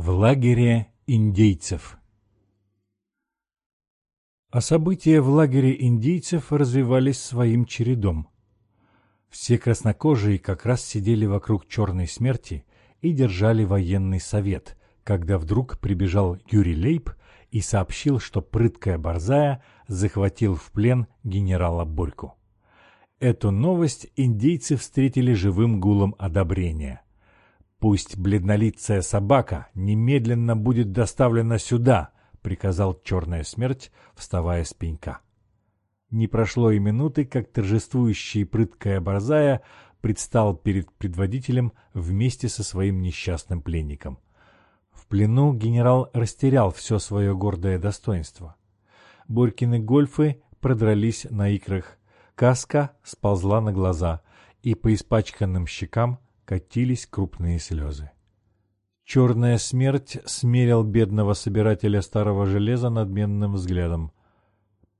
В лагере индейцев А события в лагере индейцев развивались своим чередом. Все краснокожие как раз сидели вокруг черной смерти и держали военный совет, когда вдруг прибежал Юрий Лейб и сообщил, что прыткая борзая захватил в плен генерала Борьку. Эту новость индейцы встретили живым гулом одобрения. «Пусть бледнолицая собака немедленно будет доставлена сюда», — приказал черная смерть, вставая с пенька. Не прошло и минуты, как торжествующий прыткая борзая предстал перед предводителем вместе со своим несчастным пленником. В плену генерал растерял все свое гордое достоинство. Борькины гольфы продрались на икрах, каска сползла на глаза, и по испачканным щекам катились крупные слезы. Черная смерть смерил бедного собирателя старого железа надменным взглядом.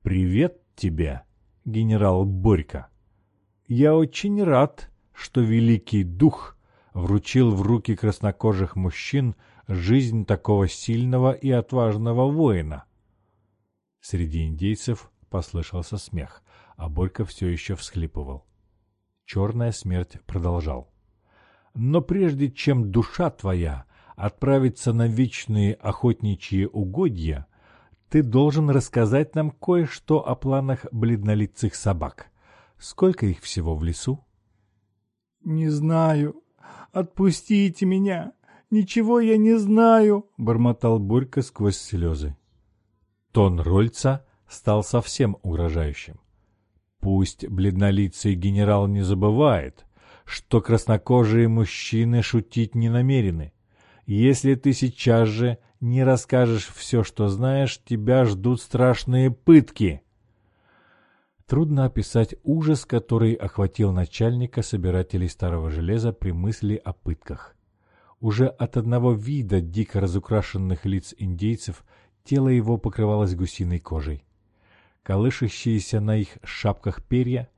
«Привет тебе, генерал Борька! Я очень рад, что Великий Дух вручил в руки краснокожих мужчин жизнь такого сильного и отважного воина. Среди индейцев послышался смех, а Борька все еще всхлипывал. Черная смерть продолжал. «Но прежде чем душа твоя отправится на вечные охотничьи угодья, ты должен рассказать нам кое-что о планах бледнолицых собак. Сколько их всего в лесу?» «Не знаю. Отпустите меня. Ничего я не знаю», — бормотал Борька сквозь слезы. Тон Рольца стал совсем угрожающим. Пусть бледнолицый генерал не забывает, что краснокожие мужчины шутить не намерены. Если ты сейчас же не расскажешь все, что знаешь, тебя ждут страшные пытки. Трудно описать ужас, который охватил начальника собирателей старого железа при мысли о пытках. Уже от одного вида дико разукрашенных лиц индейцев тело его покрывалось гусиной кожей. Колышащиеся на их шапках перья,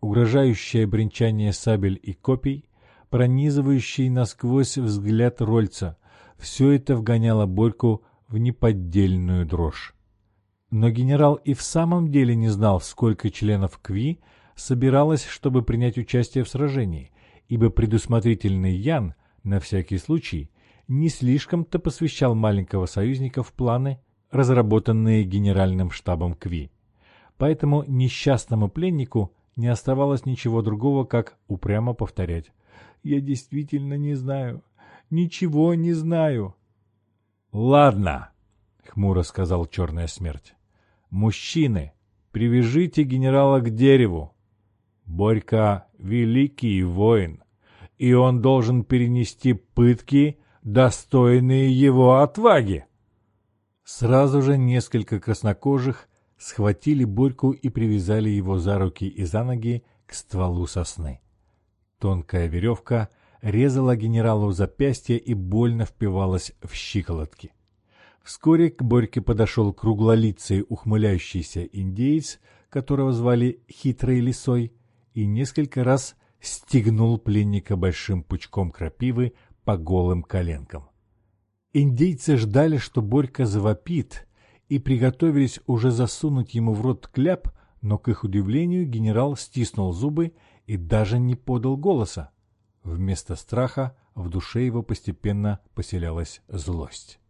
угрожающее бренчание сабель и копий, пронизывающий насквозь взгляд Рольца — все это вгоняло Борьку в неподдельную дрожь. Но генерал и в самом деле не знал, сколько членов КВИ собиралось, чтобы принять участие в сражении, ибо предусмотрительный Ян, на всякий случай, не слишком-то посвящал маленького союзника в планы, разработанные генеральным штабом КВИ. Поэтому несчастному пленнику не оставалось ничего другого, как упрямо повторять. «Я действительно не знаю. Ничего не знаю». «Ладно», — хмуро сказал Черная Смерть. «Мужчины, привяжите генерала к дереву. Борька — великий воин, и он должен перенести пытки, достойные его отваги». Сразу же несколько краснокожих схватили Борьку и привязали его за руки и за ноги к стволу сосны. Тонкая веревка резала генералу запястье и больно впивалась в щиколотки. Вскоре к Борьке подошел круглолицый ухмыляющийся индеец, которого звали Хитрой Лисой, и несколько раз стегнул пленника большим пучком крапивы по голым коленкам. Индейцы ждали, что Борька завопит, и приготовились уже засунуть ему в рот кляп, но, к их удивлению, генерал стиснул зубы и даже не подал голоса. Вместо страха в душе его постепенно поселялась злость.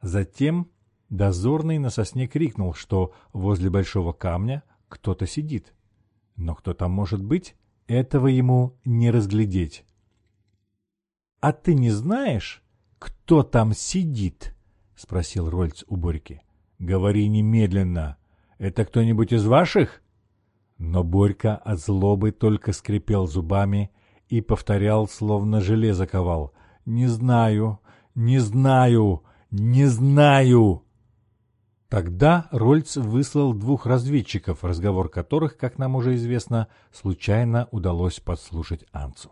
Затем дозорный на сосне крикнул, что возле большого камня кто-то сидит. Но кто там может быть, этого ему не разглядеть. «А ты не знаешь, кто там сидит?» — спросил Рольц у Борьки. «Говори немедленно. Это кто-нибудь из ваших?» Но Борька от злобы только скрипел зубами и повторял, словно железо ковал. «Не знаю, не знаю, «Не знаю!» Тогда Рольц выслал двух разведчиков, разговор которых, как нам уже известно, случайно удалось подслушать Анцу.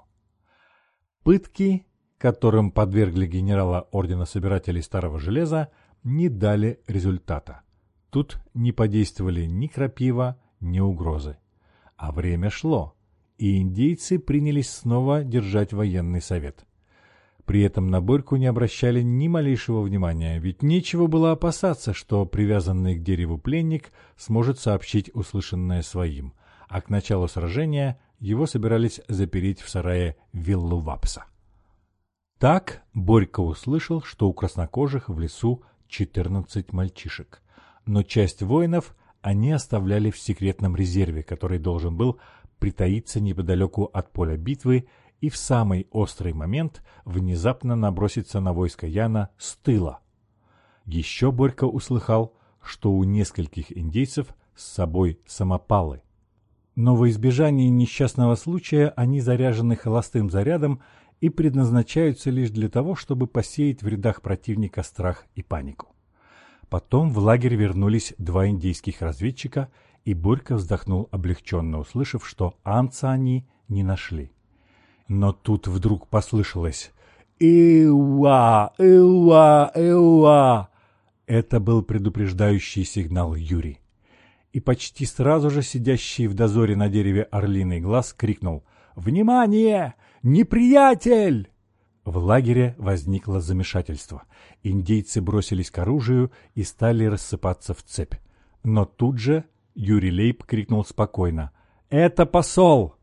Пытки, которым подвергли генерала Ордена Собирателей Старого Железа, не дали результата. Тут не подействовали ни крапива, ни угрозы. А время шло, и индейцы принялись снова держать военный совет. При этом на Борьку не обращали ни малейшего внимания, ведь нечего было опасаться, что привязанный к дереву пленник сможет сообщить услышанное своим, а к началу сражения его собирались запереть в сарае виллу Вапса. Так Борька услышал, что у краснокожих в лесу 14 мальчишек, но часть воинов они оставляли в секретном резерве, который должен был притаиться неподалеку от поля битвы и в самый острый момент внезапно наброситься на войско Яна с тыла. Еще Борька услыхал, что у нескольких индейцев с собой самопалы. Но во избежание несчастного случая они заряжены холостым зарядом и предназначаются лишь для того, чтобы посеять в рядах противника страх и панику. Потом в лагерь вернулись два индейских разведчика, и Борька вздохнул облегченно, услышав, что Анца они не нашли. Но тут вдруг послышалось «Иуа! Иуа! Иуа!» Это был предупреждающий сигнал Юрий. И почти сразу же сидящий в дозоре на дереве орлиный глаз крикнул «Внимание! Неприятель!» В лагере возникло замешательство. Индейцы бросились к оружию и стали рассыпаться в цепь. Но тут же Юрий Лейб крикнул спокойно. «Это посол!»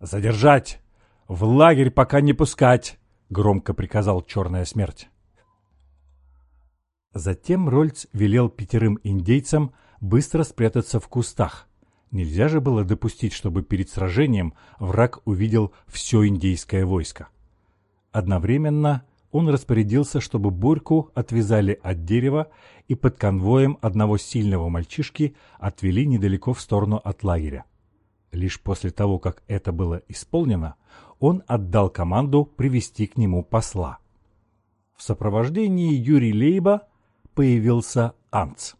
«Задержать! В лагерь пока не пускать!» — громко приказал Черная Смерть. Затем Рольц велел пятерым индейцам быстро спрятаться в кустах. Нельзя же было допустить, чтобы перед сражением враг увидел все индейское войско. Одновременно он распорядился, чтобы Борьку отвязали от дерева и под конвоем одного сильного мальчишки отвели недалеко в сторону от лагеря. Лишь после того, как это было исполнено, он отдал команду привести к нему посла. В сопровождении Юрия Лейба появился Анц.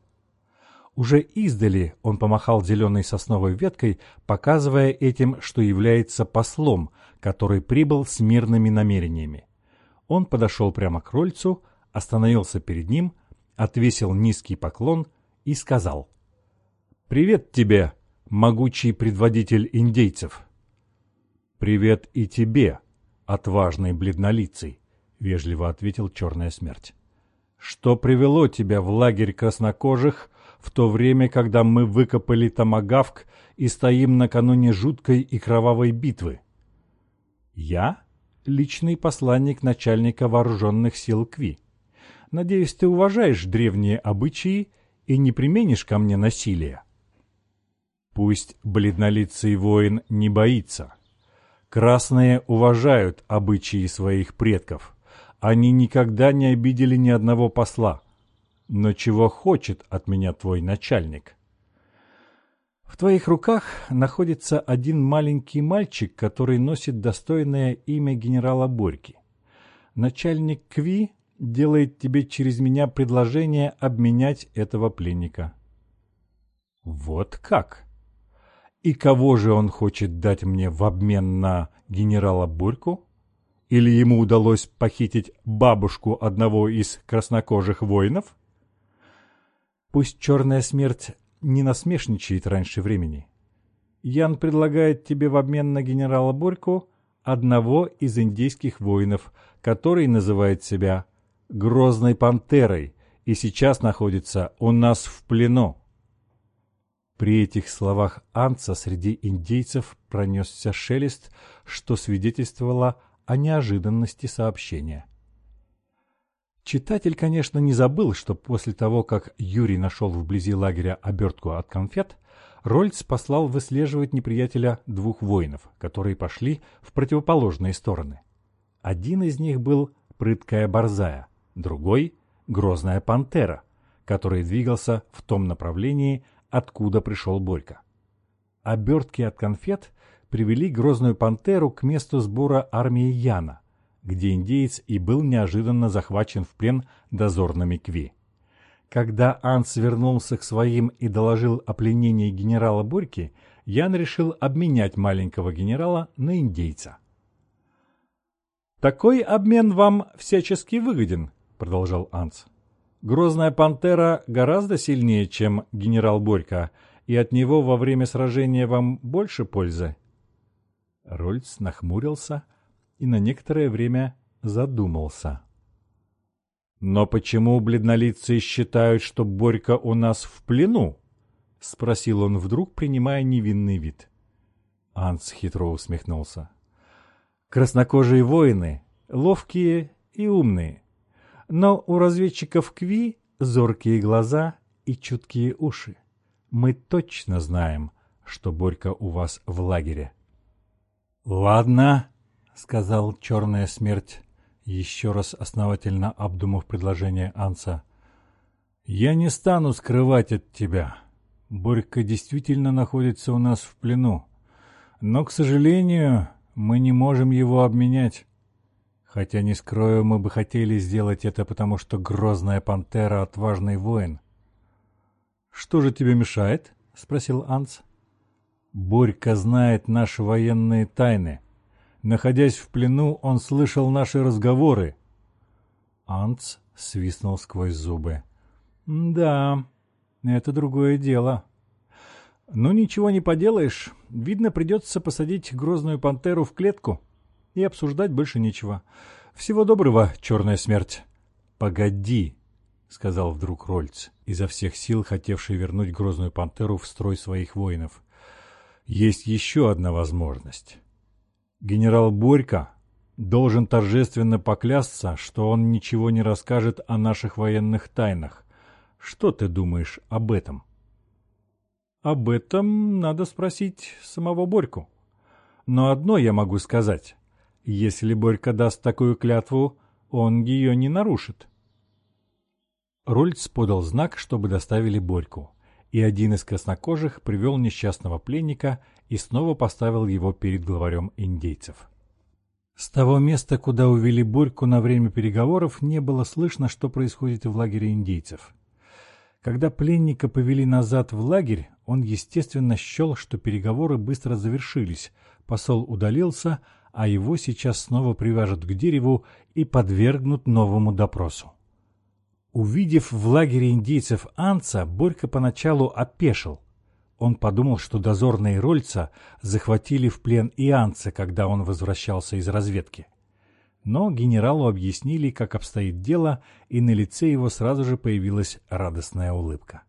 Уже издали он помахал зеленой сосновой веткой, показывая этим, что является послом, который прибыл с мирными намерениями. Он подошел прямо к Рольцу, остановился перед ним, отвесил низкий поклон и сказал «Привет тебе, могучий предводитель индейцев!» «Привет и тебе, отважный бледнолицый!» — вежливо ответил Черная Смерть. «Что привело тебя в лагерь краснокожих в то время, когда мы выкопали томагавк и стоим накануне жуткой и кровавой битвы. Я — личный посланник начальника вооруженных сил Кви. Надеюсь, ты уважаешь древние обычаи и не применишь ко мне насилия. Пусть бледнолицый воин не боится. Красные уважают обычаи своих предков. Они никогда не обидели ни одного посла. Но чего хочет от меня твой начальник? В твоих руках находится один маленький мальчик, который носит достойное имя генерала Борьки. Начальник Кви делает тебе через меня предложение обменять этого пленника. Вот как? И кого же он хочет дать мне в обмен на генерала Борьку? Или ему удалось похитить бабушку одного из краснокожих воинов? Пусть черная смерть не насмешничает раньше времени. Ян предлагает тебе в обмен на генерала Борьку одного из индейских воинов, который называет себя Грозной Пантерой и сейчас находится у нас в плену. При этих словах Анца среди индейцев пронесся шелест, что свидетельствовало о неожиданности сообщения. Читатель, конечно, не забыл, что после того, как Юрий нашел вблизи лагеря обертку от конфет, Рольц послал выслеживать неприятеля двух воинов, которые пошли в противоположные стороны. Один из них был прыткая борзая, другой — грозная пантера, который двигался в том направлении, откуда пришел Борька. Обертки от конфет привели грозную пантеру к месту сбора армии Яна, где индеец и был неожиданно захвачен в плен дозорными Кви. Когда Анс вернулся к своим и доложил о пленении генерала Борьки, Ян решил обменять маленького генерала на индейца. «Такой обмен вам всячески выгоден», — продолжал Анс. «Грозная пантера гораздо сильнее, чем генерал Борька, и от него во время сражения вам больше пользы». Рольц нахмурился, и на некоторое время задумался. «Но почему бледнолицые считают, что Борька у нас в плену?» — спросил он вдруг, принимая невинный вид. Анс хитро усмехнулся. «Краснокожие воины, ловкие и умные, но у разведчиков Кви зоркие глаза и чуткие уши. Мы точно знаем, что Борька у вас в лагере». «Ладно», — сказал Черная Смерть, еще раз основательно обдумав предложение Анса. «Я не стану скрывать от тебя. Борька действительно находится у нас в плену. Но, к сожалению, мы не можем его обменять. Хотя, не скрою, мы бы хотели сделать это, потому что грозная пантера — отважный воин». «Что же тебе мешает?» — спросил Анс. «Борька знает наши военные тайны». Находясь в плену, он слышал наши разговоры. Анц свистнул сквозь зубы. «Да, это другое дело. Но ничего не поделаешь. Видно, придется посадить грозную пантеру в клетку и обсуждать больше нечего. Всего доброго, черная смерть». «Погоди», — сказал вдруг Рольц, изо всех сил хотевший вернуть грозную пантеру в строй своих воинов. «Есть еще одна возможность». Генерал Борько должен торжественно поклясться, что он ничего не расскажет о наших военных тайнах. Что ты думаешь об этом? Об этом надо спросить самого Борьку. Но одно я могу сказать. Если Борька даст такую клятву, он ее не нарушит. Рольц подал знак, чтобы доставили Борьку, и один из краснокожих привел несчастного пленника и снова поставил его перед главарем индейцев. С того места, куда увели Борьку на время переговоров, не было слышно, что происходит в лагере индейцев. Когда пленника повели назад в лагерь, он, естественно, счел, что переговоры быстро завершились, посол удалился, а его сейчас снова привяжут к дереву и подвергнут новому допросу. Увидев в лагере индейцев Анца, Борька поначалу опешил – он подумал, что дозорные Рольца захватили в плен Ианца, когда он возвращался из разведки. Но генералу объяснили, как обстоит дело, и на лице его сразу же появилась радостная улыбка.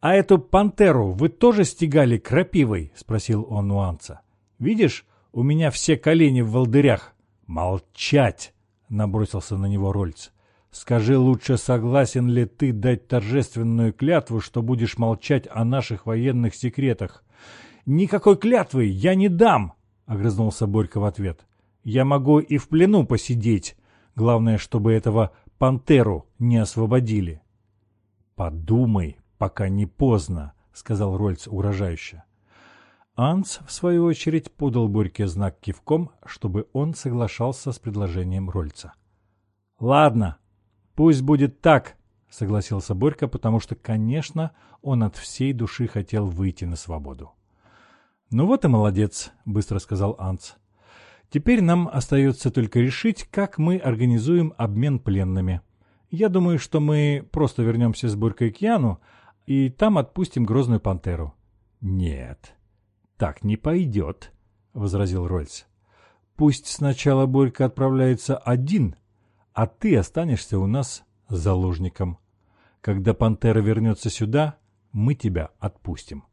«А эту пантеру вы тоже стегали крапивой?» — спросил он у Анца. «Видишь, у меня все колени в волдырях». «Молчать!» — набросился на него Рольц. Скажи лучше, согласен ли ты дать торжественную клятву, что будешь молчать о наших военных секретах? Никакой клятвы я не дам, огрызнулся Борька в ответ. Я могу и в плену посидеть. Главное, чтобы этого пантеру не освободили. Подумай, пока не поздно, сказал Рольц угрожающе. Анц, в свою очередь, подал Борьке знак кивком, чтобы он соглашался с предложением Рольца. «Ладно», «Пусть будет так», — согласился Борька, потому что, конечно, он от всей души хотел выйти на свободу. «Ну вот и молодец», — быстро сказал Анц. «Теперь нам остается только решить, как мы организуем обмен пленными. Я думаю, что мы просто вернемся с Борькой к Яну и там отпустим грозную пантеру». «Нет, так не пойдет», — возразил Рольц. «Пусть сначала Борька отправляется один, а ты останешься у нас заложником. Когда пантера вернется сюда, мы тебя отпустим.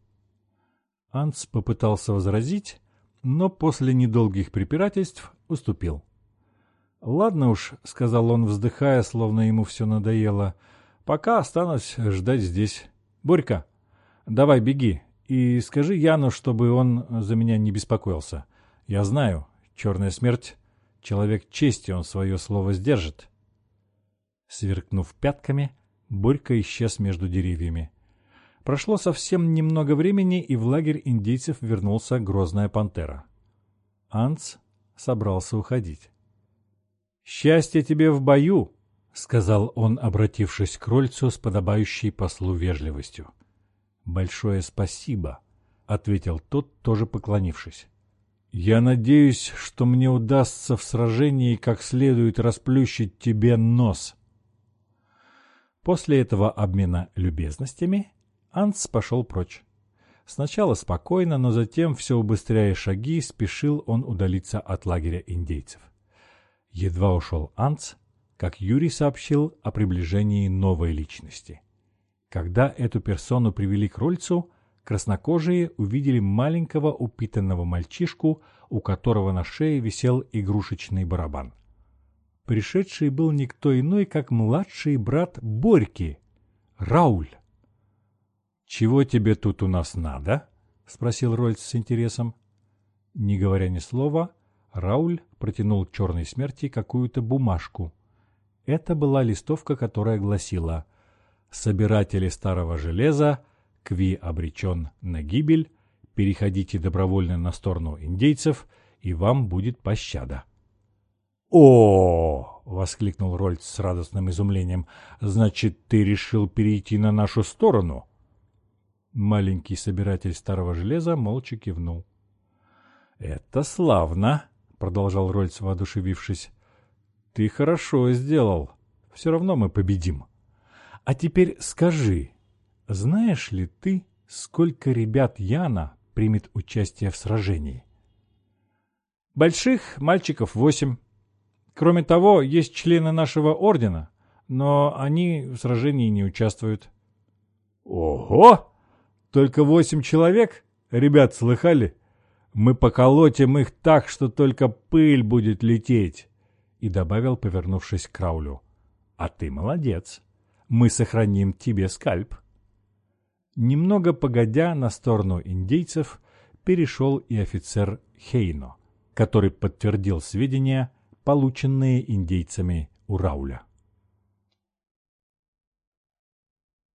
Анц попытался возразить, но после недолгих препирательств уступил. «Ладно уж», — сказал он, вздыхая, словно ему все надоело, — «пока останусь ждать здесь. Борька, давай беги и скажи Яну, чтобы он за меня не беспокоился. Я знаю, черная смерть Человек чести, он свое слово сдержит. Сверкнув пятками, Борька исчез между деревьями. Прошло совсем немного времени, и в лагерь индейцев вернулся грозная пантера. Анц собрался уходить. «Счастье тебе в бою!» — сказал он, обратившись к Рольцу с подобающей послу вежливостью. «Большое спасибо!» — ответил тот, тоже поклонившись. Я надеюсь, что мне удастся в сражении как следует расплющить тебе нос. После этого обмена любезностями Анс пошел прочь. Сначала спокойно, но затем, все убыстряя шаги, спешил он удалиться от лагеря индейцев. Едва ушел Анц, как Юрий сообщил о приближении новой личности. Когда эту персону привели к Рольцу, краснокожие увидели маленького упитанного мальчишку, у которого на шее висел игрушечный барабан. Пришедший был никто иной, как младший брат Борьки, Рауль. «Чего тебе тут у нас надо?» — спросил Рольц с интересом. Не говоря ни слова, Рауль протянул черной смерти какую-то бумажку. Это была листовка, которая гласила «Собиратели старого железа, Кви обречен на гибель, переходите добровольно на сторону индейцев, и вам будет пощада». «О!» — воскликнул Рольц с радостным изумлением. «Значит, ты решил перейти на нашу сторону?» Маленький собиратель старого железа молча кивнул. «Это славно!» — продолжал Рольц, воодушевившись. «Ты хорошо сделал. Все равно мы победим. А теперь скажи, знаешь ли ты, сколько ребят Яна примет участие в сражении?» «Больших мальчиков восемь. Кроме того, есть члены нашего ордена, но они в сражении не участвуют». «Ого!» Только восемь человек? Ребят, слыхали? Мы поколотим их так, что только пыль будет лететь. И добавил, повернувшись к Краулю. А ты молодец. Мы сохраним тебе скальп. Немного погодя на сторону индейцев, перешел и офицер Хейно, который подтвердил сведения, полученные индейцами у Рауля.